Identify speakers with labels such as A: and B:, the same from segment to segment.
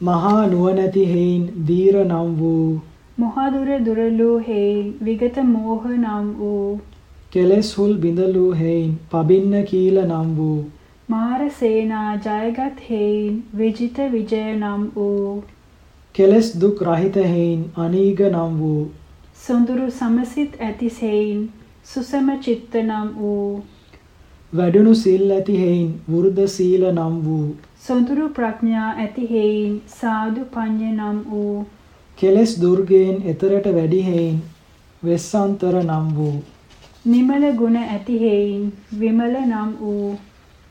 A: මහා නුවණැති හේයින් දීර නම් වූ
B: මොහදුර දුරලූ හේයින් විගත මෝහ නම් වූ
A: කෙලෙස් හුල් බිඳලූ හේයින් පබින්න කීල නම් වූ
B: මාර සේනා ජයගත් හේයින් විජිත විජය නම් වූ
A: කෙලෙස් දුක් රහිත හේයින් අනීග නම් වූ
B: සොඳුරු සමසිත ඇති හේයින් සුසම චිත්ත නම් වූ
A: වැඩුණු සිල් ඇති හේයින් වෘද සීල නම් වූ
B: සොඳුරු ප්‍රඥා ඇති හේයින් සාදු පඤ්ඤ නම් වූ
A: කෙලෙස් දුර්ගයෙන් එතරට වැඩි හේයින් වෙස්සාන්තර නම් වූ
B: නිමල ගුණ ඇති හේයින් විමල නම් වූ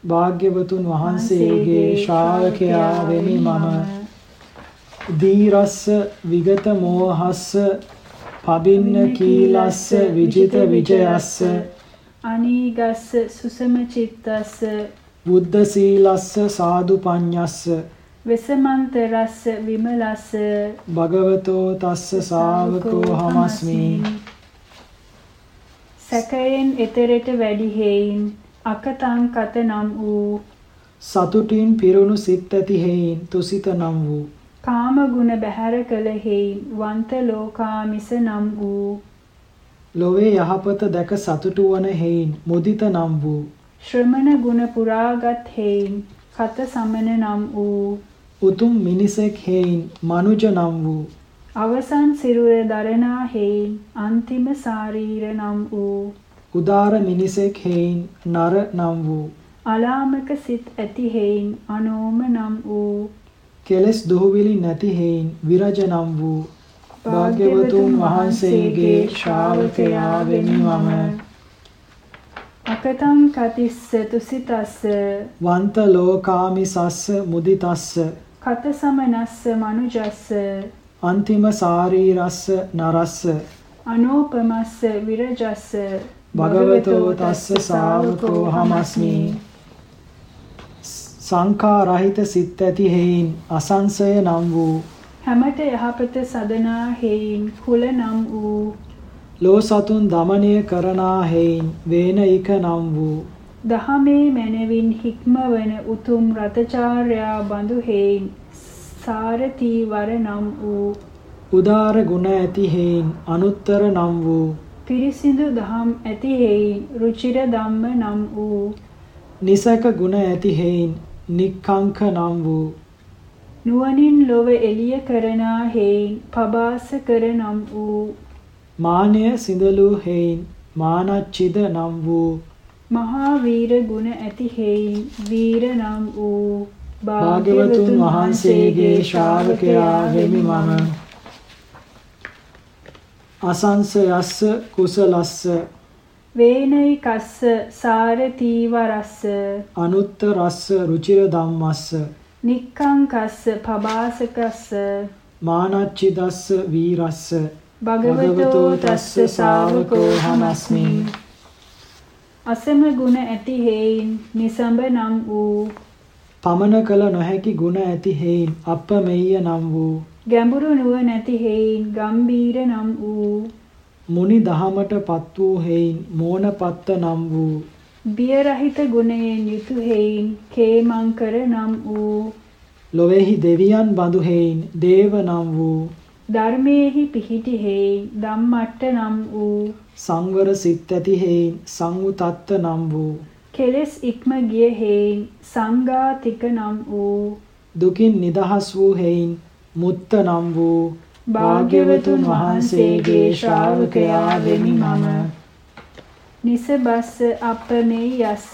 A: භාග්‍යවතුන් වහන්සේගේ ශ්‍රාවකයා වෙමි මම. දීරස්ස විගත මෝහස්ස පබින්න කීලස්ස විජිත විජයස්ස
B: අනීගස්ස සුසම චිත්තස්ස
A: බුද්ධ සීලස්ස සාදු පඤ්ඤස්ස
B: වෙසමන්තරස්ස විමලස්ස
A: භගවතෝ තස්ස ශාවකෝ හමස්මි.
B: සැකයෙන් එතරට වැඩි හේයින් අකතං කත නම් වූ
A: සතුටින් පිරුණු සිත් ඇති හේයින් තුසිත නම් වූ
B: කාම ගුණ බැහැර කළ හේයින් වන්ත ලෝකාමිස නම් වූ
A: ලොවේ යහපත දැක සතුටු වන හේයින් මුදිත නම් වූ
B: ශ්‍රමණ ගුණ පුරාගත් හේයින් කත සමන නම් වූ
A: උතුම් මිනිසෙක් හේයින් මනුජ නම් වූ
B: අවසන් සිරුර දරනා හේයින් අන්තිම ශාරීර නම් වූ
A: උදාර මිනිසෙක් හේයින් නර නම් වූ
B: අලාමක සිත් ඇති හේයින් අනෝම නම් වූ
A: කෙලස් දුහවිලි නැති හේයින් විරජ නම් වූ භාග්‍යවතුන් වහන්සේගේ ශ්‍රාවකයා වෙමි මම
B: අකතං කතිස්ස තුසිතස්ස.
A: වන්ත ලෝකාමිසස්ස මුදිතස්ස.
B: කත සමනස්ස මනුජස්ස.
A: අන්තිම සාරීරස්ස නරස්ස.
B: අනෝපමස්ස විරජස්ස.
A: භගවතෝ තස්ස ශාවකෝ හමස්මි. සංඛා රහිත සිත් ඇති හේයින් අසංසය නම් වූ
B: හැමත යහපත සදනා හේයින් කුල නම් වූ
A: ලෝ සතුන් দমনය කරනා හේයින් වේන එක නම් වූ.
B: දහමේ මැනවින් හික්මවන උතුම් රතචාර්යා බඳු හේයින් සාරතී වර නම් වූ.
A: උදාර ගුණ ඇති හේයින් අනුත්තර නම් වූ.
B: පිරිසිදු දහම් ඇති හේයින් රුචිර ධම්ම නම් වූ.
A: නිසක ගුණ ඇති හේයින් නික්කංක නම් වූ.
B: නුවණින් ලොව එළිය කරනා හේයින් පබාස කර නම් වූ.
A: මානය සිඳලූ හේයින් මානච්චිද නම් වූ
B: මහා වීර ගුණ ඇති හේයින් වීර නම් වූ
A: භාග්‍යවතුන් වහන්සේගේ ශ්‍රාවකයා වෙමි මම. අසංසයස්ස කුසලස්ස.
B: වේනයි කස්ස සාරතීවරස්ස
A: අනුත්තරස්ස රුචිර ධම්මස්ස.
B: නික්කං කස්ස පබාසකස්ස.
A: මානච්චිදස්ස වීරස්ස
B: භගවතෝ තස්ස ශාවකෝ හමස්මි. අසම ගුණ ඇති හේයින් නිසඹ නම් වූ.
A: පමන කල නොහැකි ගුණ ඇති හේයින් අපමෙය්‍ය නම් වූ.
B: ගැඹුරු නුව නැති හේයින් ගම්බීර නම් වූ.
A: මුනි දහමට පත් වූ හේයින් මෝනපත්ත නම් වූ.
B: බිය රහිත ගුණයෙන් යුතු හේයින් කේමංකර නම් වූ.
A: ලොවේහි දෙවියන් බඳු හේයින් දේව නම් වූ
B: ධර්මයේහි පිහිටි හේයින් ධම්මට්ට නම් වූ
A: සංවර සිත් ඇති හේයින් සංඋතත්ත නම් වූ
B: කෙලෙස් ඉක්ම ගිය හේයින් සංඝාතික නම් වූ
A: දුකින් නිදහස් වූ හේයින් මුත්ත නම් වූ භාග්‍යවතුන් වහන්සේගේ ශ්‍රාවකයා වෙමි මම.
B: නිසබස්ස අපමේ යස්ස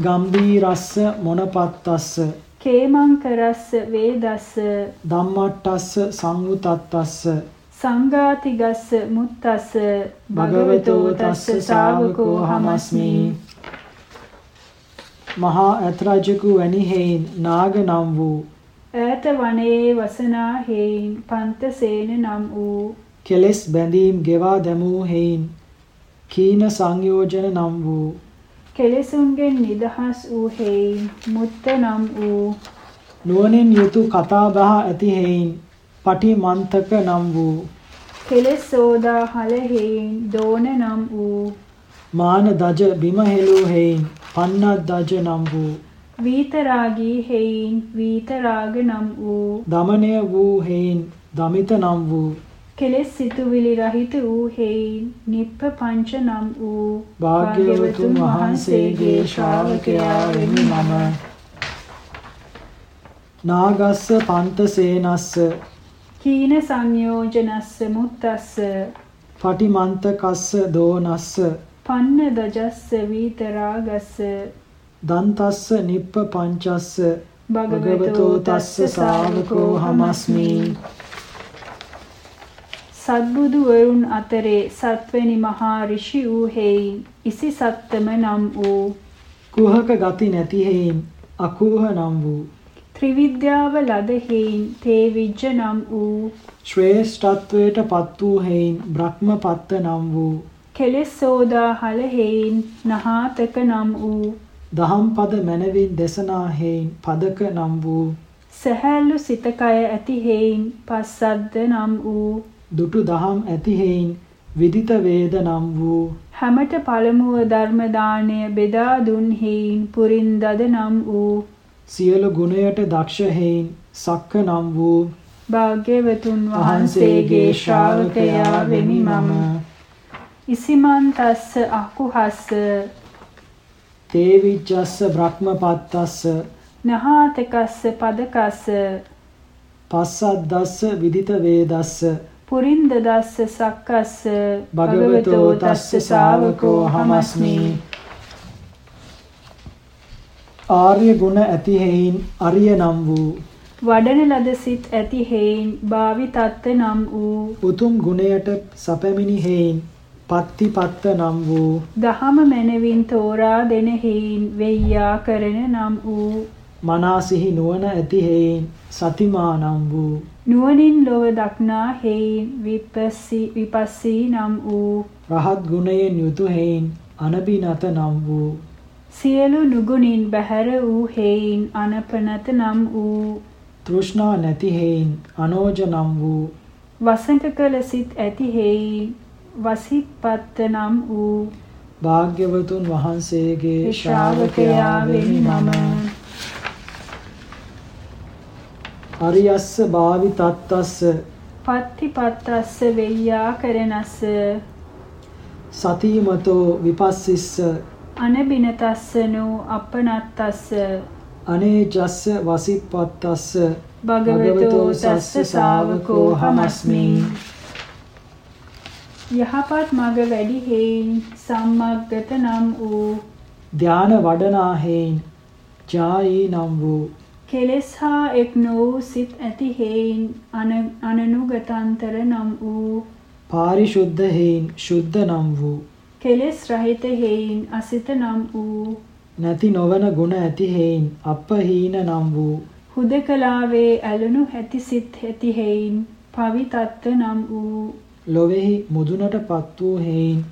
A: ගම්බීරස්ස මොනපත්තස්ස
B: කේමංකරස්ස වේදස්ස
A: ධම්මට්ටස්ස සංඋතත්තස්ස
B: සංඝාතිගස්ස මුත්තස්ස
A: භගවතෝ තස්ස ශාවකෝ හමස්මි මහා අත්‍රාජකු වැනි හේයින් නාග නම් වූ
B: ඈත වනයේ වසනා හේයින් පන්තසේන නම් වූ
A: කෙලෙස් බැඳීම් ගෙවා දැමූ හේයින් කීන සංයෝජන නම් වූ
B: කෙලෙසුන්ගෙන් නිදහස් වූ හේයින් මුත්ත නම් වූ
A: නුවණින් යුතු කතා බහ ඇති හේයින් පටිමන්තක නම් වූ
B: කෙලෙස් සෝදා හල හේයින් දෝන නම් වූ
A: මාන දජ බිම හෙළූ හේයින් පන්නත් දජ නම් වූ
B: වීතරාගී හේයින් වීතරාග නම් වූ
A: දමනය වූ හේයින් දමිත නම් වූ
B: කෙලෙස් සිතුවිලි රහිත වූ හේයින් නිප්ප පංච නම් වූ
A: භාග්‍යවතුන් වහන්සේගේ ශ්‍රාවකයා වෙමි මම. නාගස්ස පන්තසේනස්ස
B: කීන සංයෝජනස්ස මුත්තස්ස
A: පටිමන්තකස්ස දෝනස්ස
B: පන්න දජස්ස වීතරාගස්ස
A: දන්තස්ස නිප්ප පංචස්ස
B: භගවතෝ තස්ස ශාවකෝ හමස්මි සත්බුදු වරුන් අතරේ සත්වැනි මහා ඍෂි වූ හේයින් ඉසි සත්තම නම් වූ
A: කුහක ගති නැති හේයින් අකුහ නම් වූ
B: ත්‍රිවිද්‍යාව ලද හේයින් තේවිජ්ජ නම් වූ
A: ශ්‍රේෂ්ඨත්වයට පත් වූ හේයින් බ්‍රහ්මපත්ත නම් වූ
B: කෙලෙස් සෝදා හල හේයින් නහාතක නම් වූ
A: දහම් පද මනවින් දේශනා හේයින් පදක නම් වූ
B: සහැල්ලු සිතකය ඇති හේයින් පස්සද්ද නම් වූ
A: දුටු දහම් ඇති හේයින් විදිත වේද නම් වූ
B: හැමට පළමුව ධර්ම දාණය බෙදා දුන් හේයින් පුරින්දද නම් වූ
A: සියලු ගුණයට දක්ෂ හේයින් සක්ක නම් වූ
B: භාග්‍යවතුන් වහන්සේගේ ශ්‍රාවකයා වෙමි මම. ඉසිමන්තස්ස අකුහස්ස.
A: තේවිජ්ජස්ස බ්‍රහ්මපත්තස්ස.
B: නහාතකස්ස පදකස්ස.
A: පස්සද්දස්ස විදිත වේදස්ස
B: පුරින්ද දස්ස සක්කස්ස
A: භගවතෝ තස්ස ශාවකෝ හමස්මි ආර්ය ගුණ ඇති හේයින් අරිය නම් වූ
B: වඩන ලද සිත් ඇති හේයින් භාවිතත්ත නම් වූ
A: උතුම් ගුණයට සැපමිනි හේයින් පත්තිපත්ත නම් වූ
B: දහම මැනවින් තෝරා දෙන හේයින් වෙయ్యා කරන නම් වූ
A: මනාසිහි නුවණ ඇති හේයින් සතිමා නම් වූ
B: නුවණින් ලොව දක්නා හේයින් විපස්සී විපස්සී නම් වූ
A: රහත් ගුණයෙන් යුතු හේයින් අනබිනත නම් වූ
B: සියලු නුගුණින් බැහැර වූ හේයින් අනපනත නම් වූ
A: තෘෂ්ණා නැති හේයින් අනෝජ නම් වූ
B: වසඟ කළ සිත් ඇති හේයින් වසිපත්ත නම් වූ
A: භාග්‍යවතුන් වහන්සේගේ
B: ශ්‍රාවකයා වෙමි මම
A: අරියස්ස භාවි තත්තස්ස.
B: පත්තිපත්තස්ස වෙయ్యා කරනස්ස.
A: සතිමතෝ විපස්සිස්ස.
B: අනබිනතස්සනෝ අපනත්තස්ස.
A: අනේජස්ස වසිප්පත්තස්ස.
B: භගවතෝ තස්ස ශාවකෝ හමස්මි. යහපත් මග වැඩි හේයින් සම්මග්ගත නම් වූ.
A: ධාන වඩනා හේයින් ජායි නම් වූ
B: කෙලෙස් හා එක් නොවූ සිත් ඇති හේයින් අනනුගතන්තර නම් වූ
A: පාරිශුද්ධ හේයින් ශුද්ධ නම් වූ
B: කෙලෙස් රහිත හේයින් අසිත නම් වූ
A: නැති නොවන ගුණ ඇති හේයින් අපහීන නම් වූ
B: හුදකලාවේ ඇලුණු ඇති සිත් ඇති හේයින් පවිතත්ත නම් වූ
A: ලොවේහි මුදුනටපත් වූ හේයින්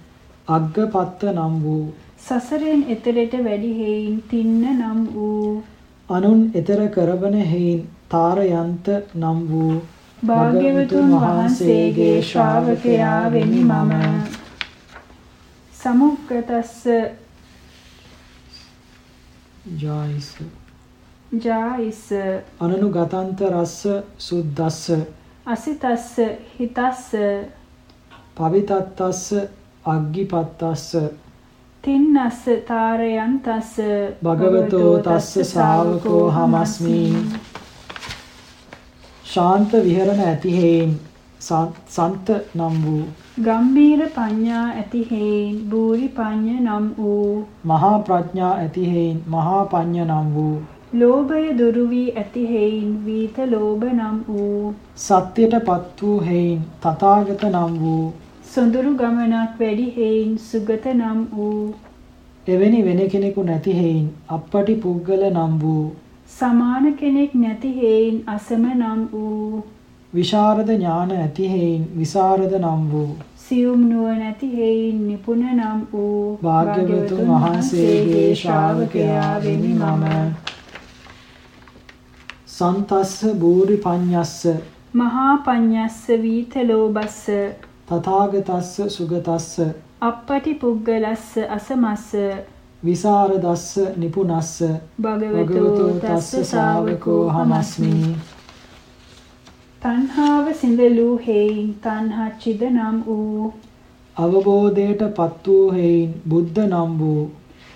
A: අග්ගපත්ත නම් වූ
B: සසරෙන් එතරට වැඩි හේයින් තින්න නම් වූ
A: අනුන් එතර කරවන හේයින් තාරයන්ත නම් වූ
B: භාග්‍යවතුන් වහන්සේගේ ශ්‍රාවකයා වෙමි මම. සමුක්කතස්ස
A: ජායිස.
B: ජායිස.
A: අනනුගතන්ත රස්ස සුද්දස්ස.
B: අසිතස්ස හිතස්ස.
A: පවිතත්තස්ස අග්ගිපත්තස්ස
B: තින්නස්ස තාරයන්තස්ස
A: භගවතෝ තස්ස ශාවකෝ හමස්මි. ශාන්ත විහරණ ඇති හේයින් සන්ත නම් වූ.
B: ගම්බීර පඤ්ඤා ඇති හේයින් බූරි පඤ්ඤ නම් වූ.
A: මහා ප්‍රඥා ඇති හේයින් මහා පඤ්ඤ නම් වූ.
B: ලෝභය දුරු වී ඇති හේයින් වීත ලෝභ නම් වූ.
A: සත්‍යයටපත් වූ හේයින් තථාගත නම් වූ
B: සොඳුරු ගමනක් වැඩි හේයින් සුගත නම් වූ
A: එවැනි වෙන කෙනෙකු නැති හේයින් අපපටි පුද්ගල නම් වූ
B: සමාන කෙනෙක් නැති හේයින් අසම නම් වූ
A: විශාරද ඥාන ඇති හේයින් විසරද නම් වූ
B: සියුම් නුවණ ඇති හේයින් නිපුණ නම් වූ
A: භාග්‍යවතුන් වහන්සේගේ ශ්‍රාවකයා වෙමි මම. සන්තස්ස බූරි පඤ්ඤස්ස
B: මහා පඤ්ඤස්ස වීතලෝබස්ස
A: තථාගතස්ස සුගතස්ස.
B: අප්පටි පුග්ගලස්ස අසමස්ස.
A: විසරදස්ස නිපුනස්ස
B: භගවතෝ තස්ස ශාවකෝ හමස්මි. තණ්හාව සිඳලූ හේයින් තණ්හච්චිද නම් වූ.
A: අවබෝධයට පත් වූ හේයින් බුද්ධ නම් වූ.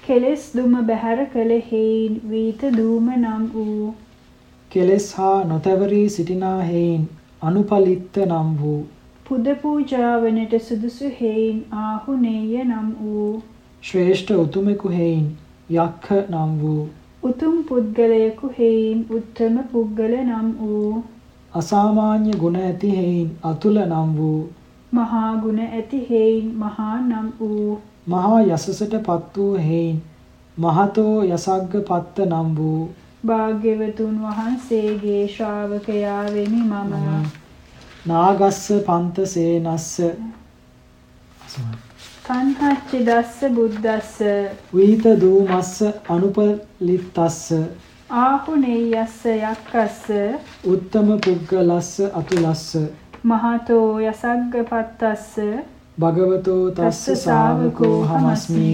B: කෙලෙස් දුම බැහැර කළ හේයින් වීත දූම නම් වූ.
A: කෙලෙස් හා නොතවරී සිටිනා හේයින් අනුපලිත්ත නම් වූ
B: පුද පූජාවනට සුදුසු හේයින් ආහුනේය නම් වූ.
A: ශ්‍රේෂ්ඨ උතුමෙකු හේයින් යක්ඛ නම් වූ.
B: උතුම් පුද්ගලයෙකු හේයින් උත්තම පුද්ගල නම් වූ.
A: අසාමාන්‍ය ගුණ ඇති හේයින් අතුල නම් වූ.
B: මහා ගුණ ඇති හේයින් මහා නම් වූ.
A: මහා යසසට පත් වූ හේයින් මහතෝ යසග්ග පත්ත නම් වූ.
B: භාග්‍යවතුන් වහන්සේගේ ශ්‍රාවකයා වෙමි මම
A: නාගස්ස පන්ත සේනස්ස
B: කන්හච්ච දස්ස බුද්දස්ස.
A: වීත දූමස්ස අනුපලිත්තස්ස.
B: ආහුනේයස්ස යක්කස්ස.
A: උත්තම පුද්ගලස්ස අතුලස්ස.
B: මහතෝ යසග්ග පත්තස්ස
A: භගවතෝ තස්ස ශාවකෝ හමස්මි